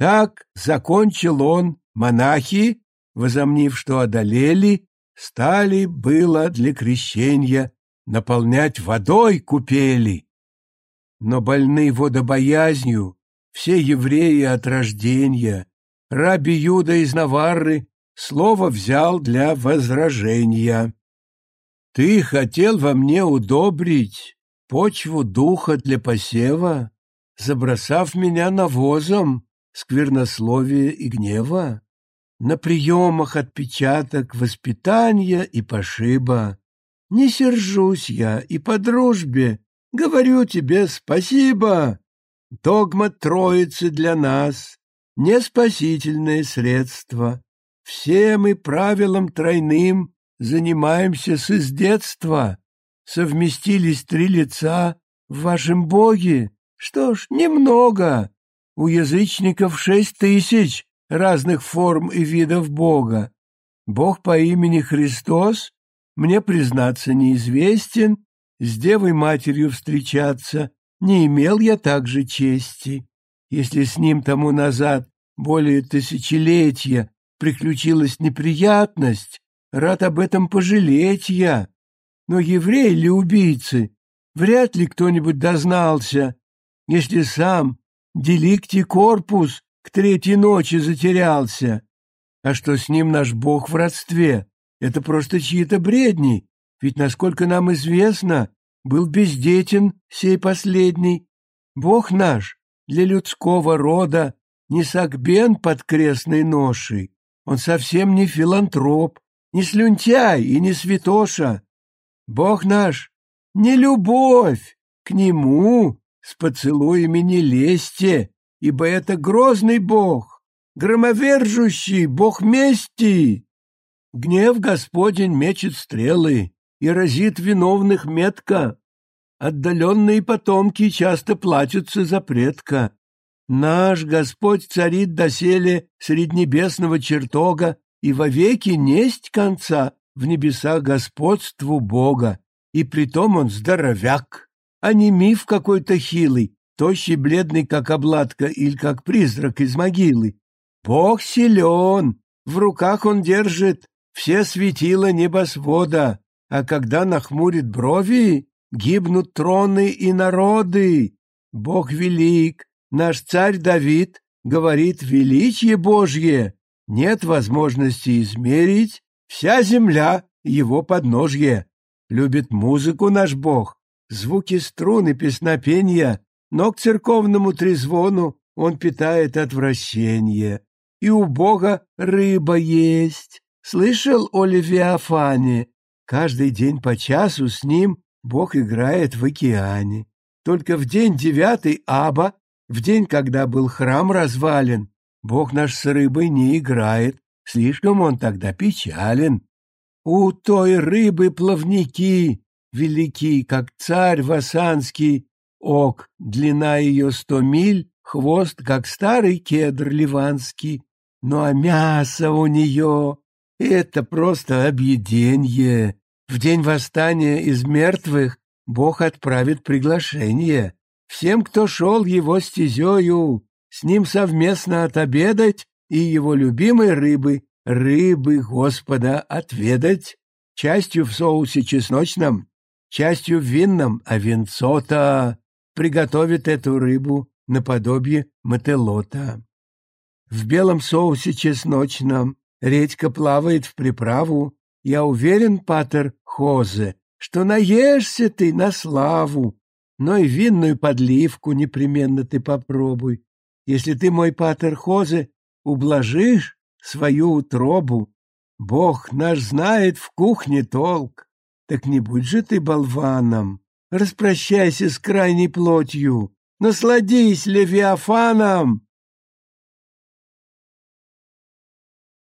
Так закончил он, монахи, возомнив, что одолели, стали было для крещения наполнять водой купели. Но больны водобоязнью все евреи от рождения, раби Юда из Наварры слово взял для возражения. Ты хотел во мне удобрить почву духа для посева, забросав меня навозом сквернословия и гнева, на приемах отпечаток воспитания и пошиба. Не сержусь я и по дружбе говорю тебе спасибо. Догма Троицы для нас — не спасительное средство. Все мы правилом тройным занимаемся с издетства. Совместились три лица в вашем Боге. Что ж, немного. У язычников шесть тысяч разных форм и видов Бога. Бог по имени Христос мне, признаться, неизвестен, с Девой-Матерью встречаться не имел я также чести. Если с ним тому назад более тысячелетия приключилась неприятность, рад об этом пожалеть я. Но евреи ли убийцы? Вряд ли кто-нибудь дознался, если сам деликти корпус к третьей ночи затерялся. А что с ним наш бог в родстве? Это просто чьи-то бредни, ведь, насколько нам известно, был бездетен сей последний. Бог наш для людского рода не сагбен под крестной ношей, он совсем не филантроп, не слюнтяй и не святоша. Бог наш не любовь, к нему с поцелуями не лезьте, ибо это грозный Бог, громовержущий Бог мести. Гнев Господень мечет стрелы и разит виновных метко. Отдаленные потомки часто плачутся за предка. Наш Господь царит доселе средь небесного чертога, и вовеки несть конца в небесах господству Бога, и притом он здоровяк, а не миф какой-то хилый, тощий, бледный, как обладка или как призрак из могилы. Бог силен, в руках он держит все светила небосвода, а когда нахмурит брови, гибнут троны и народы. Бог велик, наш царь Давид говорит величие Божье, нет возможности измерить, вся земля его подножье. Любит музыку наш Бог, звуки струн и песнопения, но к церковному трезвону он питает отвращение. И у Бога рыба есть. Слышал о Левиафане? Каждый день по часу с ним Бог играет в океане. Только в день девятый Аба, в день, когда был храм развален, Бог наш с рыбой не играет, слишком он тогда печален. У той рыбы плавники велики, как царь Васанский, ок, длина ее сто миль, хвост, как старый кедр ливанский. Ну а мясо у нее — это просто объеденье. В день восстания из мертвых Бог отправит приглашение. Всем, кто шел его стезею, с ним совместно отобедать и его любимой рыбы, рыбы Господа, отведать, частью в соусе чесночном, частью в винном, а винцо-то приготовит эту рыбу наподобие мотелота. В белом соусе чесночном редька плавает в приправу. Я уверен, патер Хозе, что наешься ты на славу, но и винную подливку непременно ты попробуй. Если ты, мой патер Хозе, ублажишь свою утробу, Бог наш знает в кухне толк. Так не будь же ты болваном, распрощайся с крайней плотью, насладись Левиафаном,